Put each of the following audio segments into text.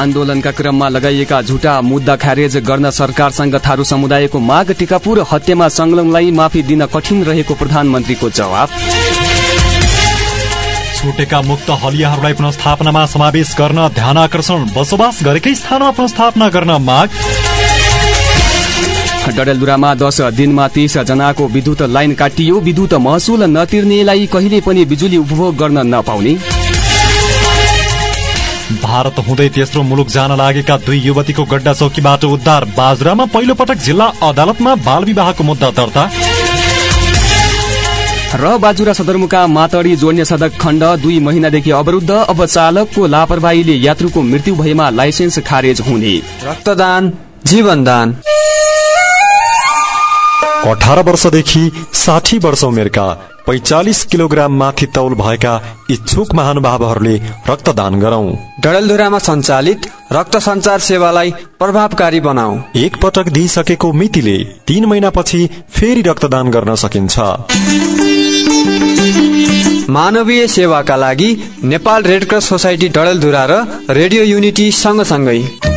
आन्दोलनका क्रममा लगाइएका झुटा मुद्दा खारेज गर्न सरकारसँग थारू समुदायको माग टिकापुर हत्यामा संलग्नलाई माफी दिन कठिन रहेको प्रधानमन्त्रीको जवाब छुटेका मुक्त हलियाहरूलाई पुनस्थापनामा समावेश गर्न ध्यान आकर्षण बसोबास गरेकै स्थानमा पुनस्थापना गर्न माग। डडेलधुरामा दस दिनमा तीस जनाको विद्युत लाइन काटियो विद्युत महसुल नतिर्नेलाई कहिले पनि बिजुली उपभोग गर्न नपाउने। भारत हुँदै तेस्रो मुलुक जान लागेका दुई युवतीको गड्डा चौकीबाट उद्धार। बाजुरामा पहिलो पटक जिल्ला अदालतमा बाल विवाहको मुद्दा दर्ता। र बाजुरा सदरमुका मातडी जोड्ने सडक खण्ड दुई महिनादेखि अवरुद्ध। अब चालकको लापरवाहीले यात्रुको मृत्यु भएमा लाइसेन्स खारेज हुने। रक्तदान जीवनदान। अठार वर्षदेखि साठी वर्ष उमेरका पैचालिस किलोग्राम माथि तौल भएका इच्छुक महानुभावहरूले रक्तदान गरौं। डडेलधुरामा सञ्चालित रक्त सञ्चार सेवालाई प्रभावकारी बनाऊ। एक पटक दिइसकेको मितिले तीन महिनापछि फेरि रक्तदान गर्न सकिन्छ। मानवीय सेवाका लागि नेपाल रेडक्रस सोसाइटी डडेलधुरा र रेडियो युनिटी सँगसँगै।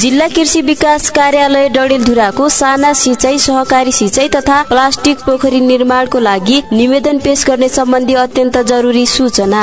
जिल्ला कृषि विकास कार्यालय डडेलधुराको साना सिंचाई सहकारी सिंचाई तथा प्लास्टिक पोखरी निर्माणको लागि निवेदन पेश गर्ने सम्बन्धी अत्यन्त जरुरी सूचना।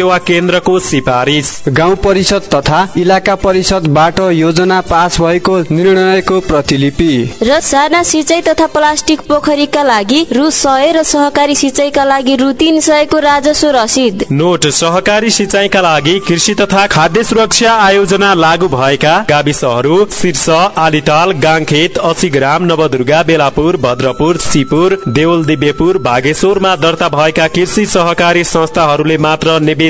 सेवा केन्द्रको सिफारिस। गाउँ परिषद तथा इलाका परिषदबाट योजना पास भएको निर्णयको प्रतिलिपि। र साना सिंचाई तथा प्लास्टिक पोखरीका लागि रु सय र सहकारी सिंचाईका लागि रु तीन सयको राजस्व रसिद। नोट सहकारी सिंचाईका लागि कृषि तथा खाद्य सुरक्षा आयोजना लागू भएका गाविसहरू शीर्ष आलिताल गाङखेत अस्सी ग्राम नवदुर्गा बेलापुर भद्रपुर सिपुर देउल दिव्यपुर भागेश्वरमा दर्ता भएका कृषि सहकारी संस्थाहरूले मात्र निवेदन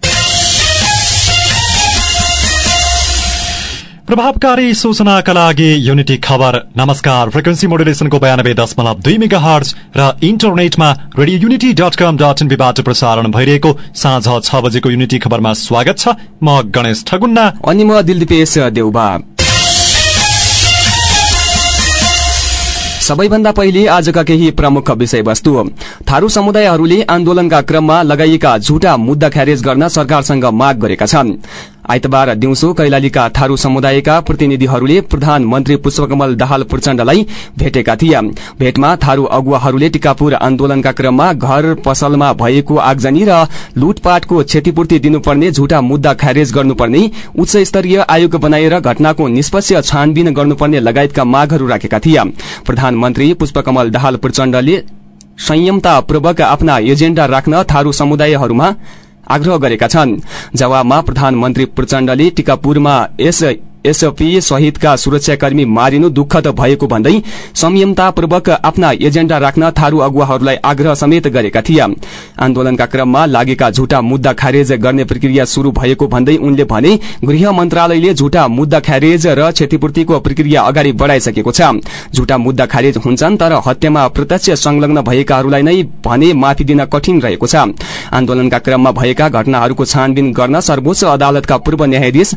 प्रभावकारी सूचनाका लागि युनिटी खबर। नमस्कार। फ्रिक्वेन्सी मोडुलेसनको बयानब्बे दशमलव दुई मेगा हर्ज र इन्टरनेटमा Radio Unity dot com dot इनबीबाट प्रसारण भइरहेको साँझ छ बजेको युनिटी खबरमा स्वागत छ। म गणेश ठगुन्ना। अनि म दिलदीपेश देउबा। सबैभन्दा पहिले आजका केही प्रमुख विषयवस्तु। थारू समुदायहरूले आन्दोलनका क्रममा लगाइएका झुटा मुद्दा खारेज गर्न सरकारसँग माग गरेका छन्। आइतबार दिउँसो कैलालीका थारू समुदायका प्रतिनिधिहरूले प्रधानमन्त्री पुष्पकमल दाहाल प्रचण्डलाई भेटेका थिए। भेटमा थारू अगुवाहरूले टिकापुर आन्दोलनका क्रममा घर पसलमा भएको आगजनी र लुटपाटको क्षतिपूर्ति दिनुपर्ने झुटा मुद्दा खारेज गर्नुपर्ने उच्च स्तरीय आयोग बनाएर घटनाको निष्पक्ष छानबिन गर्नुपर्ने लगायतका मागहरू राखेका थिए। प्रधानमन्त्री पुष्पकमल दाहाल प्रचण्डले संयमतापूर्वक आफ्ना एजेण्डा राख्न थारू समुदायहरूमा आग्रह गरेका छन्। जवाबमा प्रधानमन्त्री प्रचण्डले टिकापुरमा यस एसपी सहितका सुरक्षाकर्मी मारिनु दुःखद भएको भन्दै संयमतापूर्वक आफ्ना एजेण्डा राख्न थारू अगुवाहरूलाई आग्रह समेत गरेका थिए। आन्दोलनका क्रममा लागेका झुटा मुद्दा खारेज गर्ने प्रक्रिया शुरू भएको भन्दै उनले भने गृह मन्त्रालयले झुटा मुद्दा खारेज र क्षतिपूर्तिको प्रक्रिया अगाडि बढ़ाइसकेको छ। झुटा मुद्दा खारेज हुन्छन् तर हत्यामा प्रत्यक्ष संलग्न भएकाहरूलाई नै भने माफी दिन कठिन रहेको छ। आन्दोलनका क्रममा भएका घटनाहरूको छानबिन गर्न सर्वोच्च अदालतका पूर्व न्यायाधीश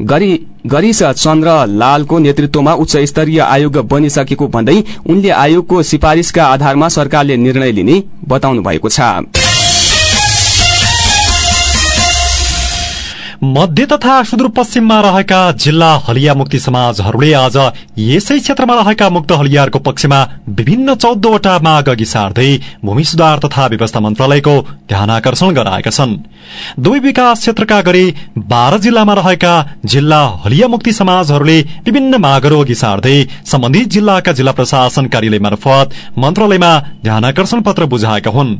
गरीश चन्द्र लालको नेतृत्वमा उच्च स्तरीय आयोग बनिसकेको भन्दै उनले आयोगको सिफारिशका आधारमा सरकारले निर्णय लिने बताउनु भएको छ। मध्य तथा सुदूरपश्चिममा रहेका जिल्ला हलिया मुक्ति समाजहरूले आज यसै क्षेत्रमा रहेका मुक्त हलियाहरूको पक्षमा विभिन्न चौधवटा माग अघि सार्दै भूमि सुधार तथा व्यवस्था मन्त्रालयको ध्यान आकर्षण गराएका छन्। दुई विकास क्षेत्रका गरी बाह्र जिल्लामा रहेका जिल्ला हलिया मुक्ति समाजहरूले विभिन्न मागहरू अघि सार्दै सम्बन्धित जिल्लाका जिल्ला प्रशासन कार्यालय मार्फत मन्त्रालयमा ध्यान आकर्षण पत्र बुझाएका हुन्।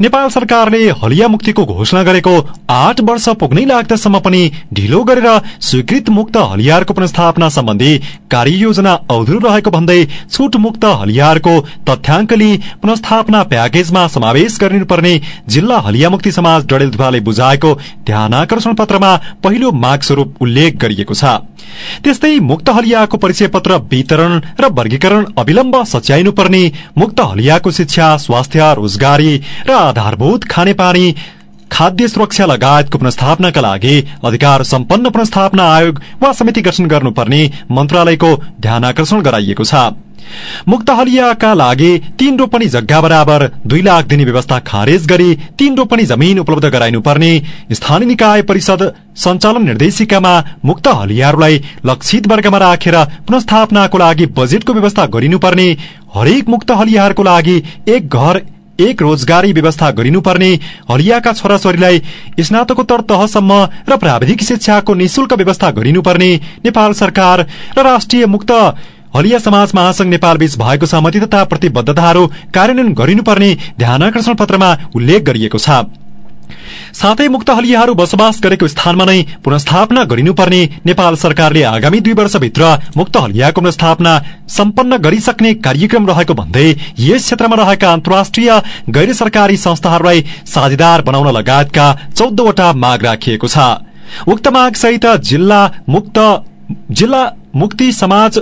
नेपाल सरकारले हलिया मुक्तिको घोषणा गरेको आठ वर्ष पुग्नै लाग्दासम्म पनि ढिलो गरेर स्वीकृत मुक्त हलियारको पुनस्थापना सम्बन्धी कार्ययोजना अधुरो रहेको भन्दै छुट मुक्त हलियारको तथ्याङ्क लिई पुनस्थापना प्याकेजमा समावेश गरिनुपर्ने जिल्ला हलिया मुक्ति समाज डडेलधुवाले बुझाएको ध्यान आकर्षण पत्रमा पहिलो माग स्वरूप उल्लेख गरिएको छ। त्यस्तै मुक्त हलियाको परिचय पत्र वितरण र वर्गीकरण अविलम्ब सच्याइनुपर्ने मुक्त हलियाको शिक्षा स्वास्थ्य रोजगारी र आधारभूत खानेपानी खाद्य सुरक्षा लगायतको पुनस्थापनाका लागि अधिकार सम्पन्न पुनस्थापना आयोग वा समिति गठन गर्नुपर्ने मन्त्रालयको ध्यान आकर्षण गराइएको छ। मुक्त हलियाका लागि तीन रोपनी जग्गा बराबर दुई लाख दिने व्यवस्था खारेज गरी तीन रोपनी जमीन उपलब्ध गराइनुपर्ने स्थानीय निकाय परिषद सञ्चालन निर्देशिकामा मुक्त हलियाहरूलाई लक्षित वर्गमा राखेर पुनस्थापनाको लागि बजेटको व्यवस्था गरिनुपर्ने हरेक मुक्त हलियाहरूको लागि एक घर एक रोजगारी व्यवस्था गरिनुपर्ने हलियाका छोराछोरीलाई स्नातकोत्तर तहसम्म र प्राविधिक शिक्षाको निशुल्क व्यवस्था गरिनुपर्ने नेपाल सरकार र राष्ट्रिय मुक्त हलिया समाज महासंघ नेपाल बीच भएको सहमति तथा प्रतिबद्धताहरू कार्यान्वयन गरिनुपर्ने ध्यानकर्षण पत्रमा उल्लेख गरिएको छ। साथै मुक्त हलियाहरू बसोबास गरेको स्थानमा नै पुनस्थापना गरिनुपर्ने नेपाल सरकारले आगामी दुई वर्षभित्र मुक्त हलियाको पुनस्थापना सम्पन्न गरिसक्ने कार्यक्रम रहेको भन्दै यस क्षेत्रमा रहेका अन्तर्राष्ट्रिय गैर सरकारी संस्थाहरूलाई साझेदार बनाउन लगायतका चौधवटा माग राखिएको छ। उक्त माग सहित जिल्ला मुक्त जिल्ला मुक्ति समाज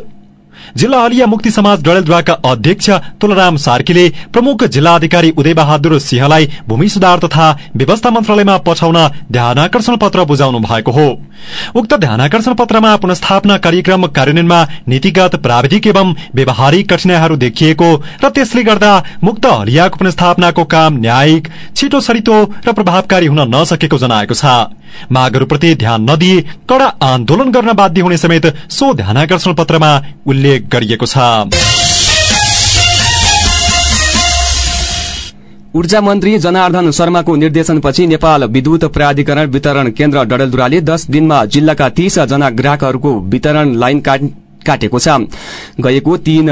जिल्ला हलिया मुक्ति समाज डडेलधुवाका अध्यक्ष तुलराम सार्कीले प्रमुख जिल्लाधिकारी उदय बहादुर सिंहलाई भूमि सुधार तथा व्यवस्था मन्त्रालयमा पठाउन ध्यानकर्षण पत्र बुझाउनु भएको हो। उक्त ध्यानकर्षण पत्रमा पुनस्थापना कार्यक्रम कार्यान्वयनमा नीतिगत प्राविधिक एवं व्यावहारिक कठिनाईहरू देखिएको र त्यसले गर्दा मुक्त हलियाको पुनस्थापनाको काम न्यायिक छिटो र प्रभावकारी हुन नसकेको जनाएको छ। मागहरूप्रति ध्यान नदिए कड़ा आन्दोलन गर्न बाध्य हुने समेत सो ध्यानकर्षण पत्रमा उल्लेख गरिएको छ। ऊर्जा मन्त्री जनार्दन शर्माको निर्देशनपछि नेपाल विद्युत प्राधिकरण वितरण केन्द्र डडेलधुराले दश दिनमा जिल्लाका तीस जना ग्राहकहरूको वितरण लाइन काटेको छ। गएको तीन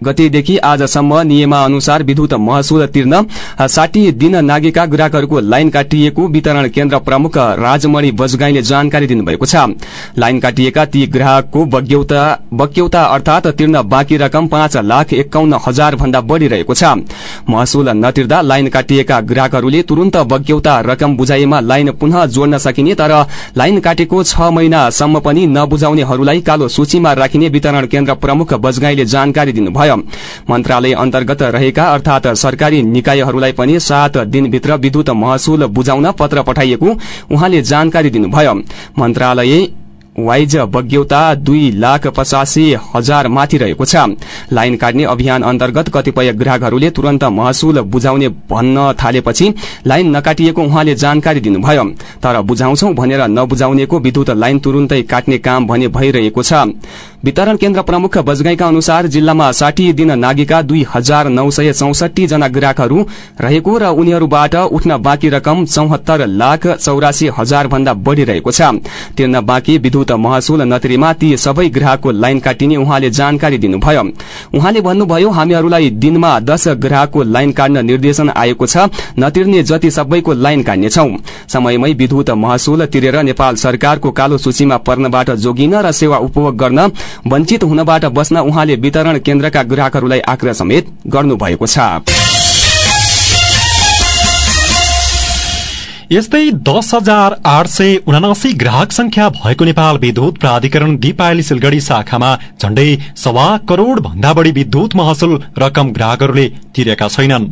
गतेदेखि आजसम्म नियमानुसार विद्युत महसुल तिर्न साठी दिन नागेका ग्राहकहरूको लाइन काटिएको वितरण केन्द्र प्रमुख राजमणि बजगाईले जानकारी दिनुभएको छ। लाइन काटिएका ती ग्राहकको बग्यौता अर्थात तिर्न बाँकी रकम पाँच लाख एकाउन्न हजार भन्दा बढ़ी रहेको छ। महसुल नतिर्दा लाइन काटिएका ग्राहकहरूले तुरन्त बग्यौता रकम बुझाइएमा लाइन पुनः जोड्न सकिने तर लाइन काटेको छ महिनासम्म पनि नबुझाउनेहरूलाई कालो सूचीमा राखिने वितरण केन्द्र प्रमुख बजगाईले जानकारी दिनुभयो। मन्त्रालय अन्तर्गत रहेका अर्थात सरकारी निकायहरूलाई पनि सात दिनभित्र विद्युत महसुल बुझाउन पत्र पठाइएको उहाँले जानकारी दिनुभयो। मन्त्रालय वाइज बग्यौता दुई लाख पचासी हजार माथि रहेको छ। लाइन काट्ने अभियान अन्तर्गत कतिपय ग्राहकहरूले तुरन्त महसुल बुझाउने भन्न थालेपछि लाइन नकाटिएको उहाँले जानकारी दिनुभयो। तर बुझाउँछौ भनेर नबुझाउनेको विद्युत लाइन तुरन्तै काट्ने काम भने भइरहेको छ। वितरण केन्द्र प्रमुख बजगाईका अनुसार जिल्लामा साठी दिन नागेका दुई हजार नौ सय चौसठी जना ग्राहकहरू रहेको र उनीहरूबाट उठ्न बाँकी रकम चौहत्तर लाख चौरासी हजार भन्दा बढ़ी रहेको छ। तिर्न बाँकी विद्युत महसुल नतिरीमा ती सबै ग्राहकको लाइन काटिने उहाँले जानकारी दिनुभयो। उहाँले भन्नुभयो हामीहरूलाई दिनमा दश ग्राहकको लाइन काट्न निर्देशन आएको छ नतिर्ने जति सबैको लाइन काट्नेछौ समयमै विद्युत महसुल तिरेर नेपाल सरकारको कालो सूचीमा पर्नबाट जोगिन र सेवा उपभोग गर्न वञ्चित हुनबाट बस्न उहाँले वितरण केन्द्रका ग्राहकहरूलाई आग्रह समेत गर्नुभएको छ। यस्तै दस हजार आठ सय उनासी ग्राहक संख्या भएको नेपाल विद्युत प्राधिकरण दिपायली सिलगढ़ी शाखामा झण्डै सवा करोड़ भन्दा बढ़ी विद्युत महसुल रकम ग्राहकहरूले तिरेका छैनन्।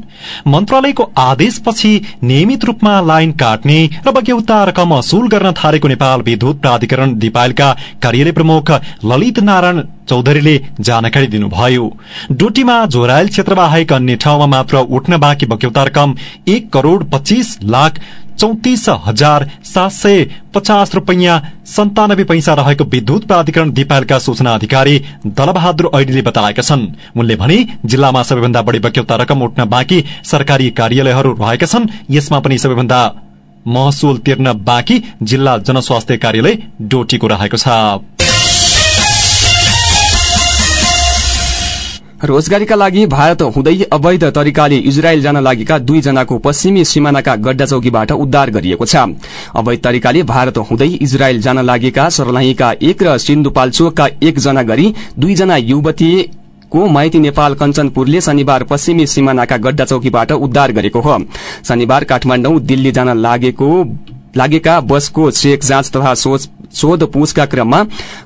मन्त्रालयको आदेशपछि नियमित रूपमा लाइन काट्ने र बग्यौता रकम असुल गर्न थालेको नेपाल विद्युत प्राधिकरण दिपायलका कार्यालय प्रमुख ललित नारायण चौधरीले जानकारी दिनुभयो। डोटीमा जोरायल क्षेत्र बाहेक अन्य ठाउँमा मात्र उठ्न बाँकी बक्यौता रकम एक करोड़ पच्चीस लाख चौतिस हजार सात सय पचास रूपियाँ सन्तानब्बे पैसा रहेको विद्युत प्राधिकरण दिपालका सूचना अधिकारी दलबहादुर ऐडीले बताएका छन्। उनले भने जिल्लामा सबैभन्दा बढ़ी बक्यौता रकम उठ्न बाँकी सरकारी कार्यालयहरू रहेका छन्। यसमा पनि सबैभन्दा महसुल तिर्न बाँकी जिल्ला जनस्वास्थ्य कार्यालय डोटीको रहेको छ। रोजगारीका लागि भारत हुँदै अवैध तरिकाले इजरायल जान लागेका दुईजनाको पश्चिमी सिमानाका गड्डा चौकीबाट उद्धार गरिएको छ। अवैध तरिकाले भारत हुँदै इजरायल जान लागेका सर्लाहीका एक र सिन्धुपाल्चोकका एकजना गरी दुईजना युवती को माइती नेपाल कञ्चनपुरले शनिबार पश्चिमी सिमानाका गड्डा चौकीबाट उद्धार गरेको हो। शनिबार काठमाडौँ दिल्ली जान लागेको लागेका बसको चेक जाँच तथा सोधपूछका क्रममा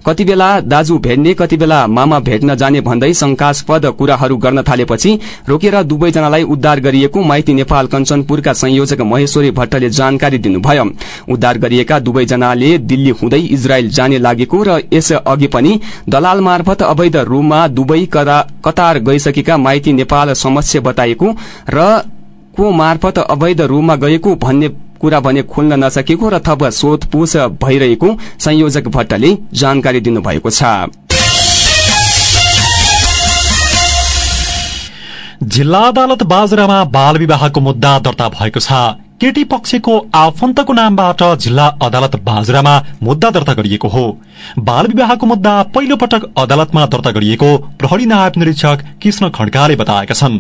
कति बेला दाजु भेट्ने कति बेला मामा भेट्न जाने भन्दै शंकास्पद कुराहरू गर्न थालेपछि रोकेर दुवैजनालाई उद्धार गरिएको माइती नेपाल कञ्चनपुरका संयोजक महेश्वरी भट्टले जानकारी दिनुभयो। उद्धार गरिएका दुवैजनाले दिल्ली हुँदै इजरायल जाने लागेको र यस अघि पनि दलाल मार्फत अवैध रूपमा दुवै कतार गइसकेका माइती नेपाल समस्या बताएको र को मार्फत अवैध रूपमा गएको भन्ने कुरा भने खोल्न नसकेको र थप सोधपूछ भइरहेको संयोजक भट्टले जानकारी दिनुभएको छ। जिल्ला अदालत बाजुरामा बाल विवाहको मुद्दा दर्ता भएको छ। केटी पक्षको आफन्तको नामबाट जिल्ला अदालत बाजुरामा मुद्दा दर्ता गरिएको हो। बाल विवाहको मुद्दा पहिलो पटक अदालतमा दर्ता गरिएको प्रहरी नायब निरीक्षक कृष्ण खड्काले बताएका छन्।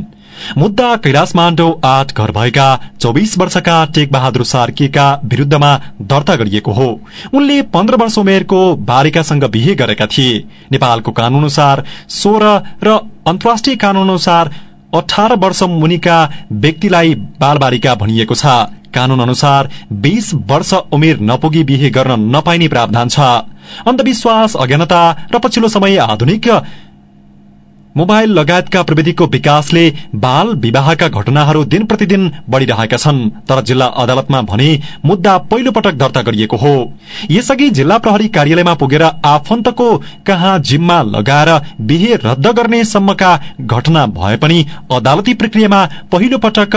मुद्दा कैलाश माण्डो आठ घर भएका चौबिस वर्षका टेक बहादुर सार्कीका विरूद्धमा दर्ता गरिएको हो। उनले पन्ध्र वर्ष उमेरको बालिकासँग बिहे गरेका थिए। नेपालको कानून अनुसार सोह्र र अन्तर्राष्ट्रिय कानून अनुसार अठार वर्ष मुनिका व्यक्तिलाई बालबालिका भनिएको छ। कानून अनुसार बीस वर्ष उमेर नपुगी बिहे गर्न नपाइने प्रावधान छ। अन्धविश्वास अज्ञानता र पछिल्लो समय आधुनिक मोबाइल लगायतका प्रविधिको विकासले बाल विवाहका घटनाहरू दिन प्रतिदिन बढ़िरहेका छन् तर जिल्ला अदालतमा भने मुद्दा पहिलो पटक दर्ता गरिएको हो। यसअघि जिल्ला प्रहरी कार्यालयमा पुगेर आफन्तको कहाँ जिम्मा लगाएर बिहे रद्द गर्ने सम्मका घटना भए पनि अदालती प्रक्रियामा पहिलो पटक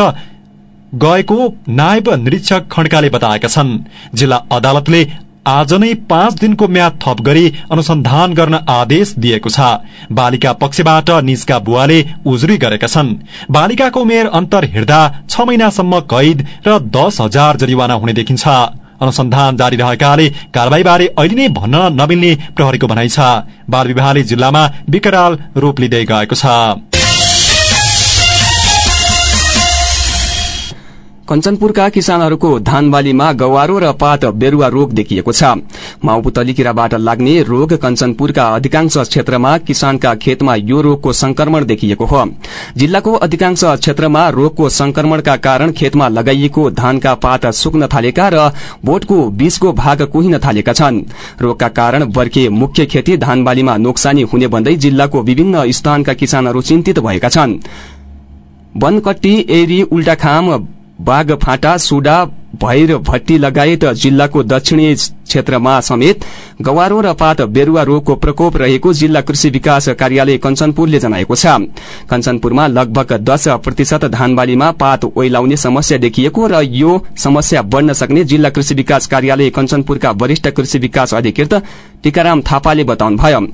गएको नायब निरीक्षक खड्काले बताएका छन्। जिल्ला अदालतले आज नै पाँच दिनको म्याद थप गरी अनुसन्धान गर्न आदेश दिएको छ। बालिका पक्षबाट निजका बुवाले उजुरी गरेका छन्। बालिकाको उमेर अन्तर हिँड्दा छ महिनासम्म कैद र दस हजार जरिवाना हुने देखिन्छ। अनुसन्धान जारी रहेकाले कारवाहीबारे अहिले नै भन्न नमिल्ने प्रहरीको भनाइ छ। बाल विवाहले जिल्लामा विकराल रूप लिँदै गएको छ। कञ्चनपुरका किसानहरूको धान बालीमा गवारो र पात बेरुवा रोग देखिएको छ। माउपुतली किराबाट लाग्ने रोग कञ्चनपुरका अधिकांश क्षेत्रमा किसानका खेतमा यो रोगको संक्रमण देखिएको हो। जिल्लाको अधिकांश क्षेत्रमा रोगको संक्रमणका कारण खेतमा लगाइएको धानका पात सुक्न थालेका र बोटको बीचको भाग कुहिन थालेका छन्। रोगका कारण बर्खे मुख्य खेती धान बालीमा नोक्सानी हुने भन्दै जिल्लाको विभिन्न स्थानका किसानहरू चिन्तित भएका छन्। वनकट्टी एरी उल्टाखाम बाघफाटा सुडा भैर भट्टी लगायत जिल्लाको दक्षिणी क्षेत्रमा समेत गवारो र पात बेरुवा रोगको प्रकोप रहेको जिल्ला कृषि विकास कार्यालय कञ्चनपुरले जनाएको छ। कञ्चनपुरमा लगभग दश प्रतिशत धानबालीमा पात ओइलाउने समस्या देखिएको र यो समस्या बढ़न सक्ने जिल्ला कृषि विकास कार्यालय कञ्चनपुरका वरिष्ठ कृषि विकास अधिकृत टीकाराम थापाले बताउनुभयो।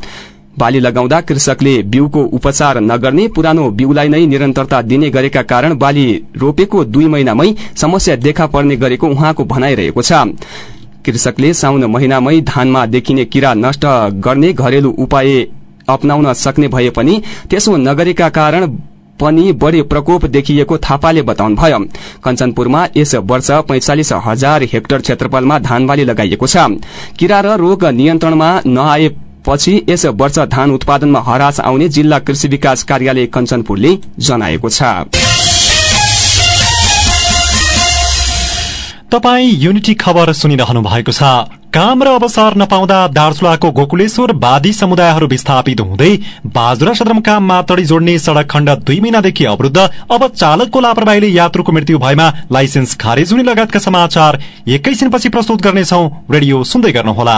बाली लगाउँदा कृषकले बिउको उपचार नगर्ने पुरानो बिउलाई नै निरन्तरता दिने गरेका कारण बाली रोपेको दुई महिनामै समस्या देखा पर्ने गरेको उहाँको भनाइरहेको छ। कृषकले साउन महिनामै धानमा देखिने किरा नष्ट गर्ने घरेलु उपाय अप्नाउन सक्ने भए पनि त्यसो नगरेका कारण पनि बढ़ी प्रकोप देखिएको थापाले बताउनुभयो। कञ्चनपुरमा यस वर्ष पैंचालिस हजार हेक्टर क्षेत्रफलमा धानबाली लगाइएको छ। किरा र रोग नियन्त्रणमा नआए पछि यस वर्ष धान उत्पादनमा हरास आउने जिल्ला कृषि विकास कार्यालय कञ्चनपुरले जनाएको छ। तपाई युनिटी खबर सुनिरहनु भएको छ। काम र अवसर नपाउँदा दार्चुलाको गोकुलेश्वर वादी समुदायहरू विस्थापित हुँदै बाजुरा सदरमुकाम मातडी जोड्ने सड़क खण्ड दुई महिनादेखि अवरूद्ध अब चालकको लापरवाहीले यात्रुको मृत्यु भएमा लाइसेन्स खारेज हुने लगायतका समाचार एकैछिनपछि प्रस्तुत गर्नेछौ। रेडियो सुन्दै गर्नुहोला।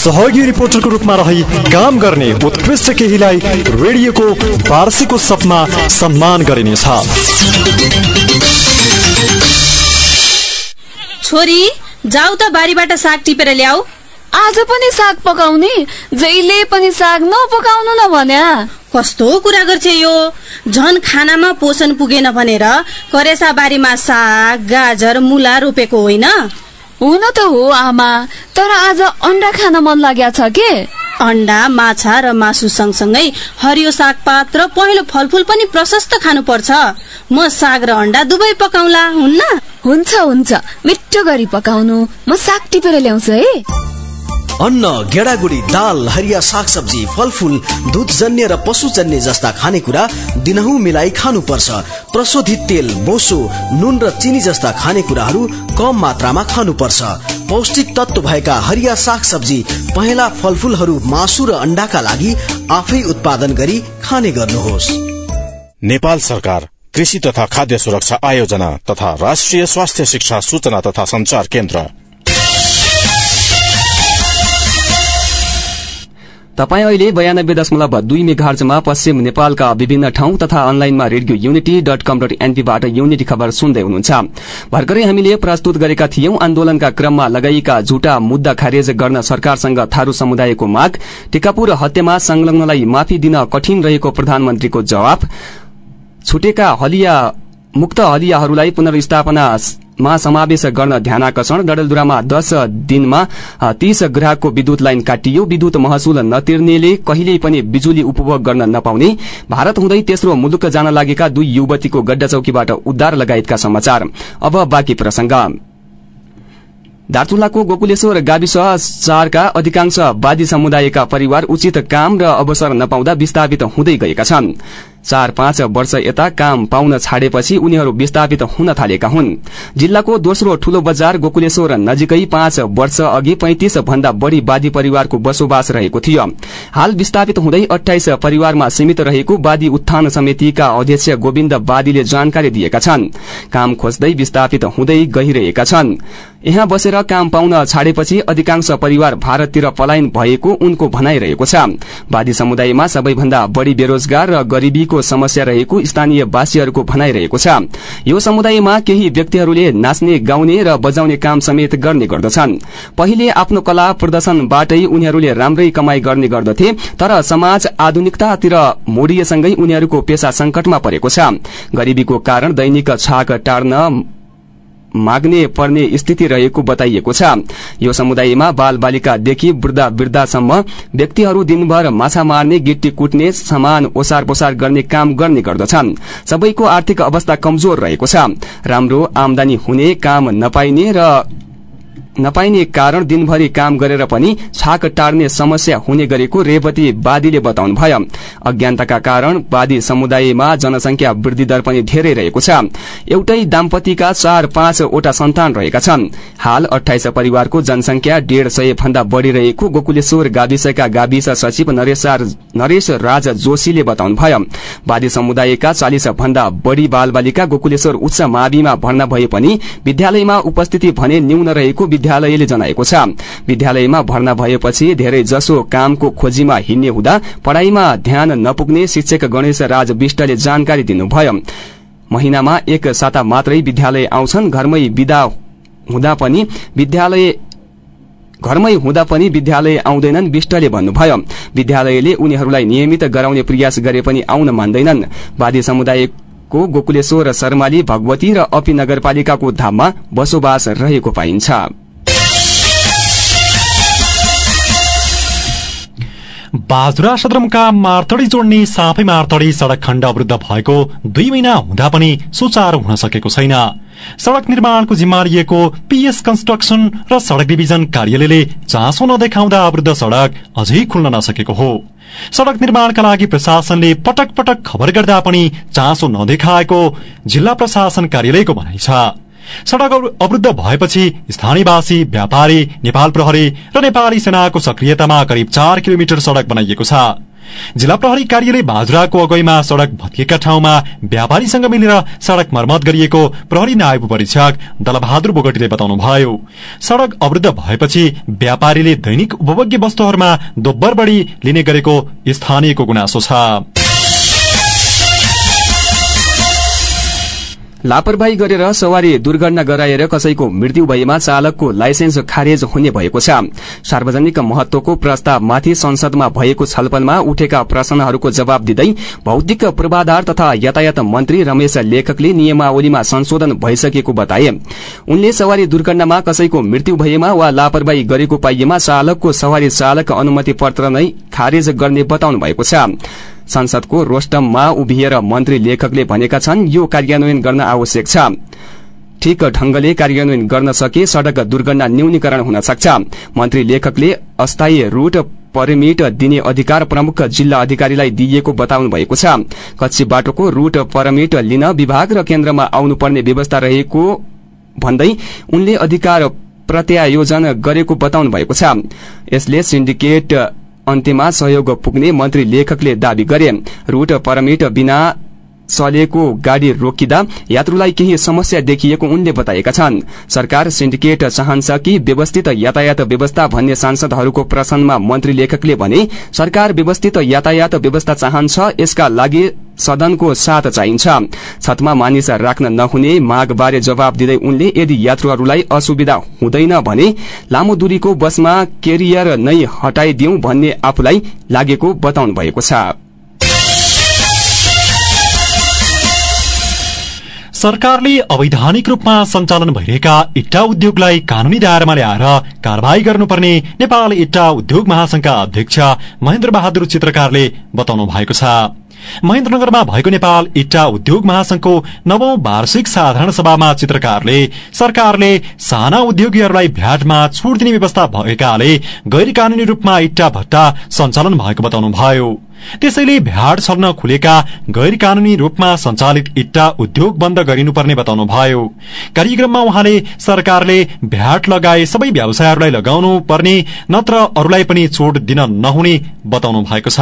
सहयोगी रिपोर्टरको रूपमा रही काम गर्ने उत्कृष्ट केहीलाई रेडियोको वार्षिक उत्सवमा सम्मान गरिनेछ। छोरी जाऊ त बारीबाट साग टिपेर ल्याऊ। आज पनि साग पकाउने जहिले पनि साग नपकाउनु न भन्या कस्तो कुरा गर्छ यो? झन खानामा पोषण पुगेन भनेर करेसा बारीमा साग गाजर मुला रोपेको होइन। हुन त हो आमा। तर आज अन्डा खान मन लाग्या छ के? अन्डा माछा र मासु सँगसँगै हरियो सागपात र पहिलो फलफुल पनि प्रशस्त खानुपर्छ। म साग र अन्डा दुवै पकाउला हुन्न? हुन्छ हुन्छ। मिठो गरी पकाउनु। म साग टिपेर ल्याउँछु है। अन्न गेडागुडी दाल हरिया सागसब्जी फलफूल दुधजन्य र पशुजन्य जस्ता खानेकुरा दिनहु मिलाई खानुपर्छ। प्रशोधित तेल बोसो नुन र चिनी जस्ता खानेकुराहरू कम मात्रामा खानुपर्छ। पौष्टिक तत्व भएका हरिया सागसब्जी पहेँला फलफूलहरू मासु र अण्डाका लागि आफै उत्पादन गरी खाने गर्नुहोस्। नेपाल सरकार कृषि तथा खाद्य सुरक्षा आयोजना तथा राष्ट्रिय स्वास्थ्य शिक्षा सूचना तथा संचार केन्द्र। तपाईँ अहिले बयानब्बे दशमलव दुई मेघार्जमा पश्चिम नेपालका विभिन्न ठाउँ तथा अनलाइनमा Radio Unity dot com dot Unity unity खबर सुन्दै हुनुहुन्छ। भर्खरै हामीले प्रस्तुत गरेका थियौं आन्दोलनका क्रममा लगाइएका झुटा मुद्दा खारेज गर्न सरकारसँग थारू समुदायको माग टिकापुर हत्यामा संलग्नलाई माफी दिन कठिन रहेको प्रधानमन्त्रीको जवाब छुटेका हलिया मुक्त हलियाहरूलाई पुनर्स्थापना मा समावेश गर्न ध्यानकर्षण डडेलधुरामा दश दिनमा तीस ग्राहकको विद्युत लाइन काटियो। विद्युत महसुल नतिर्नेले कहिल्यै पनि बिजुली उपभोग गर्न नपाउने। भारत हुँदै तेस्रो मुलुक जान लागेका दुई युवतीको गड्डा चौकीबाट उद्धार लगायतका समाचार। अब बाँकी प्रसंग दार्चुलाको गोकुलेश्वर गाविस चारका अधिकांश वादी समुदायका परिवार उचित काम र अवसर नपाउँदा विस्थापित हुँदै गएका छन्। चार पाँच वर्ष यता काम पाउन छाडेपछि उनीहरू विस्थापित हुन थालेका हुन्। जिल्लाको दोस्रो ठूलो बजार गोकुलेश्वर नजिकै पाँच वर्ष अघि पैंतिस भन्दा बढ़ी वादी परिवारको बसोबास रहेको थियो। हाल विस्थापित हुँदै अठाइस परिवारमा सीमित रहेको वादी उत्थान समितिका अध्यक्ष गोविन्द वादीले जानकारी दिएका छन्। काम खोज्दै विस्थापित हुँदै गइरहेका छन्। यहाँ बसेर काम पाउन छाडेपछि अधिकांश परिवार भारततिर पलायन भएको उनको भनाइरहेको छ। वादी समुदायमा सबैभन्दा बढ़ी बेरोजगार र गरीबीको समस्या रहेको स्थानीय वासीहरूको भनाइरहेको छ। यो समुदायमा केही व्यक्तिहरूले नाच्ने गाउने र बजाउने काम समेत गर्ने गर्दछन्। पहिले आफ्नो कला प्रदर्शनबाटै उनीहरूले राम्रै कमाई गर्ने गर्दथे तर समाज आधुनिकतातिर मोडिएसँगै उनीहरूको पेसा संकटमा परेको छ। गरीबीको कारण दैनिक छाक टार्न माग्ने पर्ने स्थिति रहेको बताइएको छ। यो समुदायमा बाल बालिकादेखि वृद्ध वृद्धासम्म व्यक्तिहरू दिनभर माछा मार्ने गिट्टी कुट्ने सामान ओसार पोसार गर्ने काम गर्ने गर्दछन्। सबैको आर्थिक अवस्था कमजोर रहेको छ। राम्रो आमदानी हुने काम नपाइने र नपाइने कारण दिनभरि काम गरेर पनि छाक टार्ने समस्या हुने गरेको रेवती वादीले बताउनु भयो अज्ञानताका कारण वादी समुदायमा जनसंख्या वृद्धि दर पनि धेरै रहेको छ। एउटै दाम्पतिका चार पाँचवटा सन्तान रहेका छन्। हाल अठाइस परिवारको जनसंख्या डेढ़ सय भन्दा बढ़ी रहेको गोकुलेश्वर गाविसका गाविस सचिव नरेश राज जोशीले बताउनु भयो वादी समुदायका चालिस भन्दा बढ़ी बाल बालिका गोकुलेश्वर उच्च माविमा भर्ना भए पनि विद्यालयमा उपस्थिति भने न्यून रहेको विद्यालयले जनाएको छ। विद्यालयमा भर्ना भएपछि धेरै जसो कामको खोजीमा हिँड्ने हुँदा पढ़ाईमा ध्यान नपुग्ने शिक्षक गणेश राज विष्टले जानकारी दिनुभयो। महिनामा एक साता मात्रै विद्यालय आउँछन् घरमै विदा हुँदा पनि विद्यालय घरमै हुँदा पनि विद्यालय आउँदैनन् विष्टले भन्नुभयो। विद्यालयले उनीहरूलाई नियमित गराउने प्रयास गरे पनि आउन मान्दैनन्। वादी समुदायको गोकुलेश्वर शर्माली भगवती र अपी नगरपालिकाको धाममा बसोबास रहेको पाइन्छ। बाजुरा सदरमुकाम मार्तडी जोड्ने साफै मार्तडी सड़क खण्ड अवरुद्ध भएको दुई महिना हुँदा पनि सुचारू हुन सकेको छैन। सड़क निर्माणको जिम्मा लिएको पीएस कन्स्ट्रक्सन र सड़क डिभिजन कार्यालयले चासो नदेखाउँदा अवरुद्ध सड़क अझै खुल्न नसकेको हो। सड़क निर्माणका लागि प्रशासनले पटक पटक खबर गर्दा पनि चासो नदेखाएको जिल्ला प्रशासन कार्यालयको भनाइ छ। सड़क अवरुद्ध भएपछि स्थानीयवासी व्यापारी नेपाल प्रहरी र नेपाली सेनाको सक्रियतामा करिब चार किलोमिटर सड़क बनाइएको छ। जिल्ला प्रहरी कार्यालय बाजुराको अगुवाईमा सड़क भत्किएका ठाउँमा व्यापारीसँग मिलेर सड़क मर्मत गरिएको प्रहरी नायब परीक्षक दलबहादुर बोगटीले बताउनुभयो। सड़क अवरुद्ध भएपछि व्यापारीले दैनिक उपभोग्य वस्तुहरूमा दोब्बर बढ़ी लिने गरेको स्थानीयको गुनासो छ। लापरवाही गरेर सवारी दुर्घटना गराएर कसैको मृत्यु भएमा चालकको लाइसेन्स खारेज हुने भएको छ। सार्वजनिक महत्वको प्रस्तावमाथि संसदमा भएको छलफलमा उठेका प्रश्नहरूको जवाब दिँदै भौतिक पूर्वाधार तथा यातायात मन्त्री रमेश लेखकले नियमावलीमा संशोधन भइसकेको बताए। उनले सवारी दुर्घटनामा कसैको मृत्यु भएमा वा लापरवाही गरेको पाइएमा चालकको सवारी चालक अनुमति पत्र नै खारेज गर्ने बताउनु भएको छ। संसदको रोस्टममा उभिएर मन्त्री लेखकले भनेका छन् यो कार्यान्वयन गर्न आवश्यक छ। ठिक ढंगले कार्यान्वयन गर्न सके सड़क दुर्घटना न्यूनीकरण हुन सक्छ। मन्त्री लेखकले अस्थायी रूट परमिट दिने अधिकार प्रमुख जिल्ला अधिकारीलाई दिइएको बताउनु भएको छ। कच्ची बाटोको रूट परमिट लिन विभाग र केन्द्रमा आउनुपर्ने व्यवस्था रहेको भन्दै उनले अधिकार प्रत्यायोजन गरेको बताउनु भएको छ। यसले सिन्डिकेट अन्त्यमा सहयोग पुग्ने मन्त्री लेखकले दावी गरे। रूट परमिट बिना चलेको गाड़ी रोकिँदा यात्रुलाई केही समस्या देखिएको उनले बताएका छन्। सरकार सिन्डिकेट चाहन्छ कि व्यवस्थित यातायात व्यवस्था भन्ने सांसदहरूको प्रश्नमा मन्त्री लेखकले भने सरकार व्यवस्थित यातायात व्यवस्था चाहन्छ यसका लागि सदनको साथ चाहिन्छ। छतमा मानिस राख्न नहुने मागबारे जवाब दिँदै उनले यदि यात्रुहरूलाई असुविधा हुँदैन भने लामो दूरीको बसमा केरियर नै हटाइदिउ भन्ने आफूलाई लागेको बताउनु भएको छ। सरकारले अवैधानिक रूपमा सञ्चालन भइरहेका इट्टा उद्योगलाई कानूनी दायरामा ल्याएर कार्यवाही गर्नुपर्ने नेपाल इट्टा उद्योग महासंघका अध्यक्ष महेन्द्र बहादुर चित्रकारले बताउनु भएको छ। महेन्द्रनगरमा भएको नेपाल इट्टा उद्योग महासंघको नवौं वार्षिक साधारण सभामा चित्रकारले सरकारले साना उद्योगीहरूलाई भ्याटमा छुट दिने व्यवस्था भएकाले गैर कानूनी रूपमा इट्टा भट्टा सञ्चालन भएको बताउनुभयो। त्यसैले भ्याड छल्न खुलेका गैर कानूनी रूपमा सञ्चालित इट्टा उद्योग बन्द गरिनुपर्ने बताउनुभयो। कार्यक्रममा उहाँले सरकारले भ्याट लगाए सबै व्यवसायहरूलाई लगाउनु पर्ने नत्र अरूलाई पनि छुट दिन नहुने बताउनु भएको छ।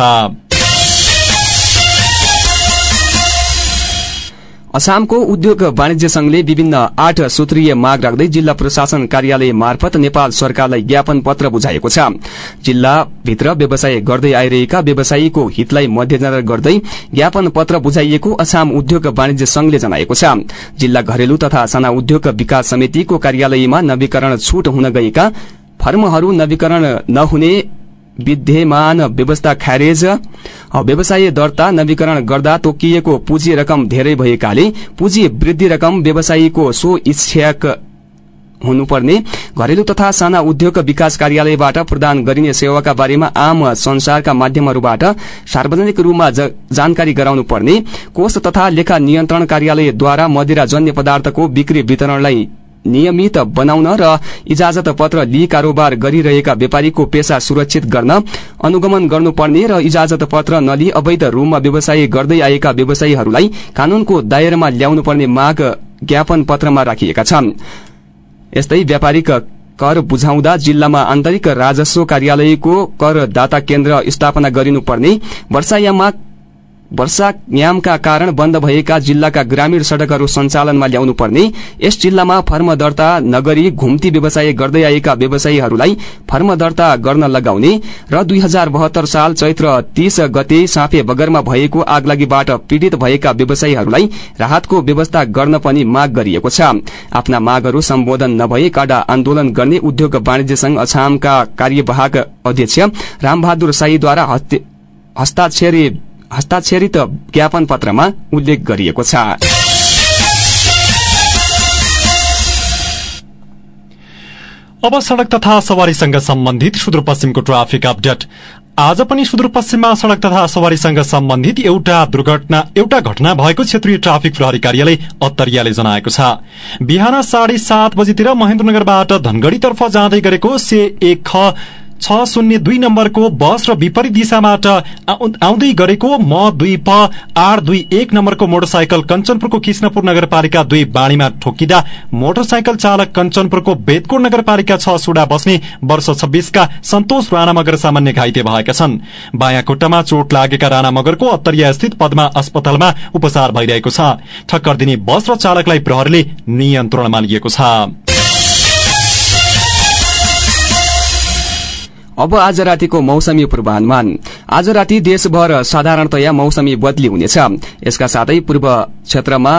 असामको उद्योग वाणिज्य संघले विभिन्न आठ सूत्रीय माग राख्दै जिल्ला प्रशासन कार्यालय मार्फत नेपाल सरकारलाई ज्ञापन पत्र बुझाएको छ। जिल्लाभित्र व्यवसाय गर्दै आइरहेका व्यवसायीको हितलाई मध्यनजर गर्दै ज्ञापन पत्र बुझाइएको असाम उद्योग वाणिज्य संघले जनाएको छ। जिल्ला घरेलु तथा साना उद्योग विकास समितिको कार्यालयमा नवीकरण छूट हुन गएका फर्महरू नवीकरण नहुने विद्यमान व्यवस्था खारेज व्यवसाय दर्ता नवीकरण गर्दा तोकिएको पुँजी रकम धेरै भएकाले पुँजी वृद्धि रकम व्यवसायीको सो इच्छ्याक हुनुपर्ने। घरेलु तथा साना उद्योग विकास कार्यालयबाट प्रदान गरिने सेवाका बारेमा आम संसारका माध्यमहरूबाट सार्वजनिक रूपमा जानकारी गराउनु पर्ने। कोष तथा लेखा नियन्त्रण कार्यालयद्वारा मदिरा जन्य पदार्थको बिक्री वितरणलाई नियमित बनाउन र इजाजत पत्र लिई कारोबार गरिरहेका व्यापारीको पेसा सुरक्षित गर्न अनुगमन गर्नुपर्ने र इजाजत पत्र नलिई अवैध रूपमा व्यवसाय गर्दै आएका व्यवसायीहरूलाई कानूनको दायरामा ल्याउनुपर्ने माग ज्ञापन पत्रमा राखिएका छन्। यस्तै व्यापारिक कर बुझाउँदा जिल्लामा आन्तरिक राजस्व कार्यालयको करदाता केन्द्र स्थापना गरिनुपर्ने वर्षायाममा वर्षायामका कारण बन्द भएका जिल्लाका ग्रामीण सड़कहरू सञ्चालनमा ल्याउनु पर्ने। यस जिल्लामा फर्म दर्ता नगरी घुम्ती व्यवसाय गर्दै आएका व्यवसायीहरूलाई फर्म दर्ता गर्न लगाउने र दुई हजार बहत्तर साल चैत्र तीस गते साँपे बगरमा भएको आगलागीबाट पीड़ित भएका व्यवसायीहरूलाई राहतको व्यवस्था गर्न पनि माग गरिएको छ। आफ्ना मागहरू सम्बोधन नभए काडा आन्दोलन गर्ने उद्योग वाणिज्य संघ अछामका कार्यवाहक अध्यक्ष रामबहादुर शाहीद्वारा हस्ताक्षरी हस्ताक्षरित ज्ञापन पत्रमा उल्लेख गरिएको छ। अब सड़क तथा सवारीसँग सम्बन्धित सुदूरपश्चिमको ट्राफिक अपडेट। आज पनि सुदूरपश्चिममा सड़क तथा सवारीसँग सम्बन्धित एउटा दुर्घटना एउटा घटना भएको क्षेत्रीय ट्राफिक प्रहरी कार्यालय अत्तरियाले जनाएको छ। बिहान साढे सात बजीतिर महेन्द्रनगरबाट धनगढ़ीतर्फ जाँदै गरेको से एक छ शून्य दुई नम्बरको बस र विपरीत दिशाबाट आउँदै गरेको म दुई प आठ दुई एक नम्बरको मोटरसाइकल कञ्चनपुरको कृष्णपुर नगरपालिका दुई बाणीमा ठोकिँदा मोटरसाइकल चालक कञ्चनपुरको बेदकोट नगरपालिका छ सुडा बस्ने वर्ष छब्बीसका सन्तोष राणा मगर सामान्य घाइते भएका छन्। बायाँ खुट्टामा चोट लागेका राणा मगरको अत्तरिया स्थित पद्मा अस्पतालमा उपचार भइरहेको छ। ठक्कर दिने बस र चालकलाई प्रहरीले नियन्त्रणमा लिएको छ। अब आज रातिको मौसमी पूर्वानुमान। आज राति देशभर साधारणतया मौसमी बदली हुनेछ। यसका साथै पूर्व क्षेत्रमा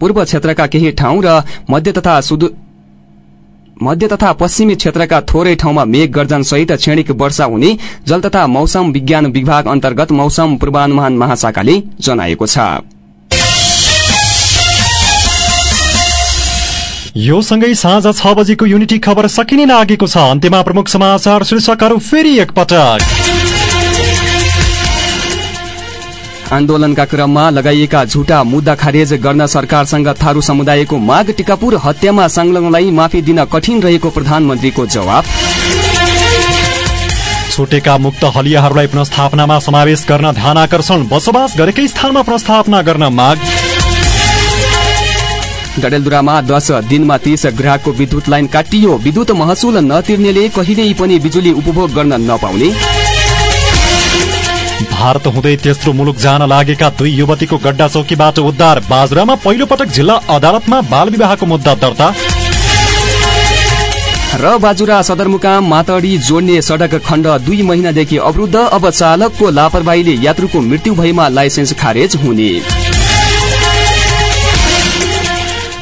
पूर्व क्षेत्रका केही ठाउँ र मध्य तथा मध्य तथा पश्चिमी क्षेत्रका थोरै ठाउँमा मेघ गर्जन सहित क्षणिक वर्षा हुने जल तथा मौसम विज्ञान विभाग अन्तर्गत मौसम पूर्वानुमान महाशाखाले जनाएको छ। यो सँगै साँझ छ बजेको युनिटी खबर सकिने लागेको छ। अन्त्यमा प्रमुख समाचार शीर्षकहरू फेरि एकपटक। आन्दोलनका क्रममा लगाइएका झुटा मुद्दा खारेज गर्न सरकारसँग थारू समुदायको माग टिकापुर हत्यामा संलग्नलाई माफी दिन कठिन रहेको प्रधानमन्त्रीको जवाब। छुटेका मुक्त हलियाहरूलाई पुनस्थापनामा समावेश गर्न ध्यान आकर्षण बसोबास गरेकै स्थानमा पुनस्थापना गर्न माग। डडेलधुरामा दश दिनमा तीस ग्राहकको विद्युत लाइन काटियो। विद्युत महसुल नतिर्नेले कहिल्यै पनि बिजुली उपभोग गर्न नपाउने। भारत हुँदै तेस्रो मुलुक जान लागेका दुई युवतीको गड्डा चौकीबाट उद्धार। बाजुरामा पहिलो पटक जिल्ला अदालतमा बाल विवाहको मुद्दा दर्ता। र बाजुरा सदरमुकाम मातडी जोड्ने सड़क खण्ड दुई महिनादेखि अवरुद्ध। अब चालकको लापरवाहीले यात्रुको मृत्यु भएमा लाइसेन्स खारेज हुने।